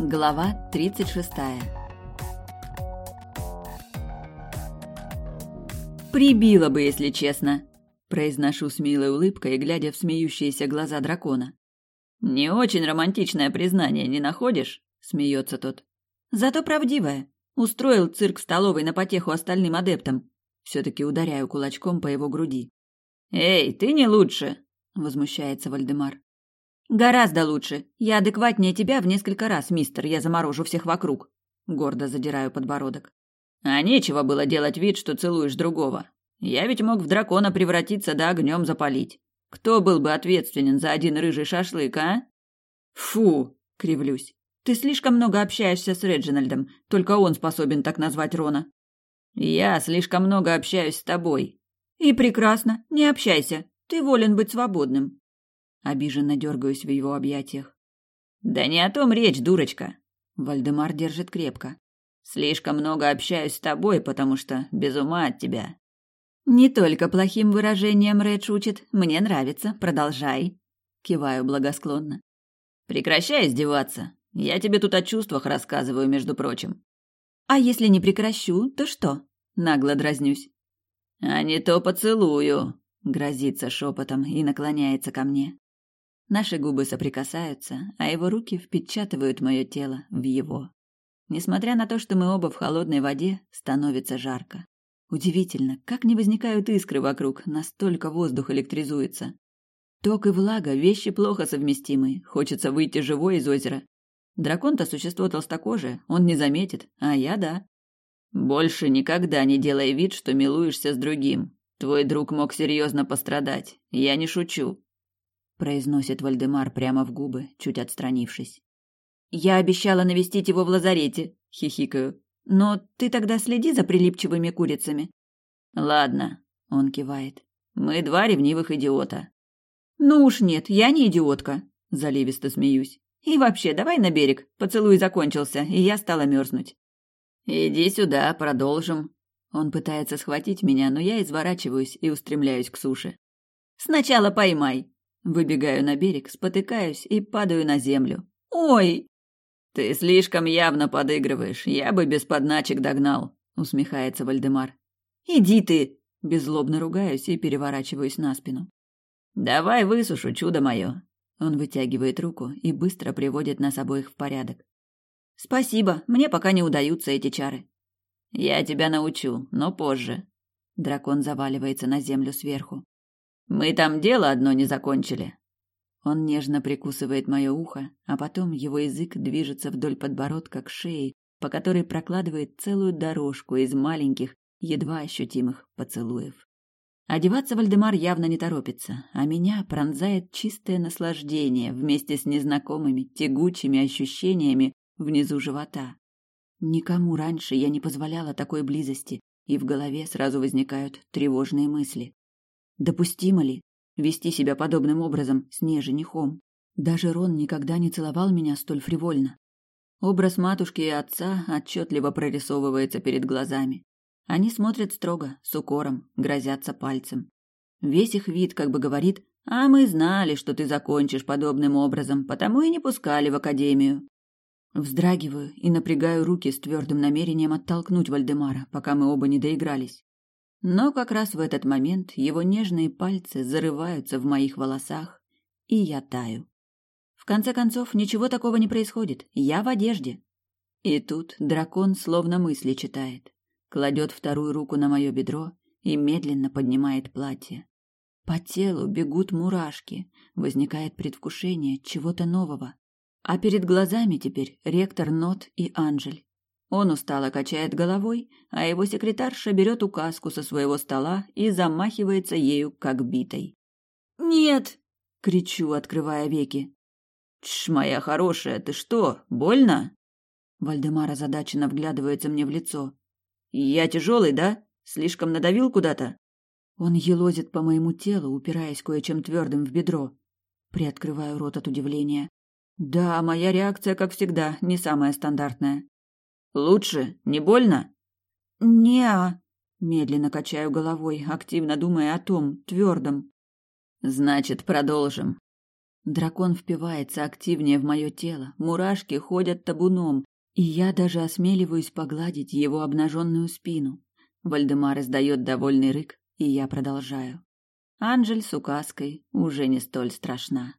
Глава 36 «Прибила бы, если честно», – произношу с милой улыбкой, глядя в смеющиеся глаза дракона. «Не очень романтичное признание, не находишь?» – смеется тот. «Зато правдивое. Устроил цирк столовой на потеху остальным адептам». Все-таки ударяю кулачком по его груди. «Эй, ты не лучше!» – возмущается Вальдемар. «Гораздо лучше. Я адекватнее тебя в несколько раз, мистер, я заморожу всех вокруг». Гордо задираю подбородок. «А нечего было делать вид, что целуешь другого. Я ведь мог в дракона превратиться да огнем запалить. Кто был бы ответственен за один рыжий шашлык, а?» «Фу!» — кривлюсь. «Ты слишком много общаешься с Реджинальдом. Только он способен так назвать Рона». «Я слишком много общаюсь с тобой». «И прекрасно. Не общайся. Ты волен быть свободным». Обиженно дергаюсь в его объятиях. Да не о том речь, дурочка. Вальдемар держит крепко. Слишком много общаюсь с тобой, потому что без ума от тебя. Не только плохим выражением Редж учит. Мне нравится. Продолжай. Киваю благосклонно. Прекращай издеваться. Я тебе тут о чувствах рассказываю, между прочим. А если не прекращу, то что? Нагло дразнюсь. А не то поцелую, грозится шепотом и наклоняется ко мне. Наши губы соприкасаются, а его руки впечатывают мое тело в его. Несмотря на то, что мы оба в холодной воде, становится жарко. Удивительно, как не возникают искры вокруг, настолько воздух электризуется. Ток и влага – вещи плохо совместимые, хочется выйти живой из озера. Дракон-то существо толстокожее, он не заметит, а я – да. Больше никогда не делай вид, что милуешься с другим. Твой друг мог серьезно пострадать, я не шучу произносит Вальдемар прямо в губы, чуть отстранившись. Я обещала навестить его в лазарете, хихикаю. Но ты тогда следи за прилипчивыми курицами. Ладно, он кивает. Мы два ревнивых идиота. Ну уж нет, я не идиотка, заливисто смеюсь. И вообще, давай на берег. Поцелуй закончился, и я стала мерзнуть. Иди сюда, продолжим. Он пытается схватить меня, но я изворачиваюсь и устремляюсь к суше. Сначала поймай, Выбегаю на берег, спотыкаюсь и падаю на землю. «Ой!» «Ты слишком явно подыгрываешь. Я бы без подначек догнал», — усмехается Вальдемар. «Иди ты!» — беззлобно ругаюсь и переворачиваюсь на спину. «Давай высушу, чудо мое!» Он вытягивает руку и быстро приводит нас обоих в порядок. «Спасибо, мне пока не удаются эти чары». «Я тебя научу, но позже». Дракон заваливается на землю сверху. Мы там дело одно не закончили. Он нежно прикусывает мое ухо, а потом его язык движется вдоль подбородка к шее, по которой прокладывает целую дорожку из маленьких, едва ощутимых поцелуев. Одеваться Вальдемар явно не торопится, а меня пронзает чистое наслаждение вместе с незнакомыми тягучими ощущениями внизу живота. Никому раньше я не позволяла такой близости, и в голове сразу возникают тревожные мысли. Допустимо ли вести себя подобным образом с неженихом? Даже Рон никогда не целовал меня столь фривольно. Образ матушки и отца отчетливо прорисовывается перед глазами. Они смотрят строго, с укором, грозятся пальцем. Весь их вид как бы говорит «А мы знали, что ты закончишь подобным образом, потому и не пускали в академию». Вздрагиваю и напрягаю руки с твердым намерением оттолкнуть Вальдемара, пока мы оба не доигрались. Но как раз в этот момент его нежные пальцы зарываются в моих волосах, и я таю. В конце концов, ничего такого не происходит. Я в одежде. И тут дракон словно мысли читает. Кладет вторую руку на мое бедро и медленно поднимает платье. По телу бегут мурашки, возникает предвкушение чего-то нового. А перед глазами теперь ректор Нот и Анжель. Он устало качает головой, а его секретарша берет указку со своего стола и замахивается ею, как битой. «Нет!» — кричу, открывая веки. «Тш, моя хорошая, ты что, больно?» Вальдемар озадаченно вглядывается мне в лицо. «Я тяжелый, да? Слишком надавил куда-то?» Он елозит по моему телу, упираясь кое-чем твердым в бедро. Приоткрываю рот от удивления. Да, моя реакция, как всегда, не самая стандартная. Лучше? Не больно? Не, медленно качаю головой, активно думая о том, твердом. Значит, продолжим. Дракон впивается активнее в мое тело, мурашки ходят табуном, и я даже осмеливаюсь погладить его обнаженную спину. Вальдемар издает довольный рык, и я продолжаю. Анжель с указкой уже не столь страшна.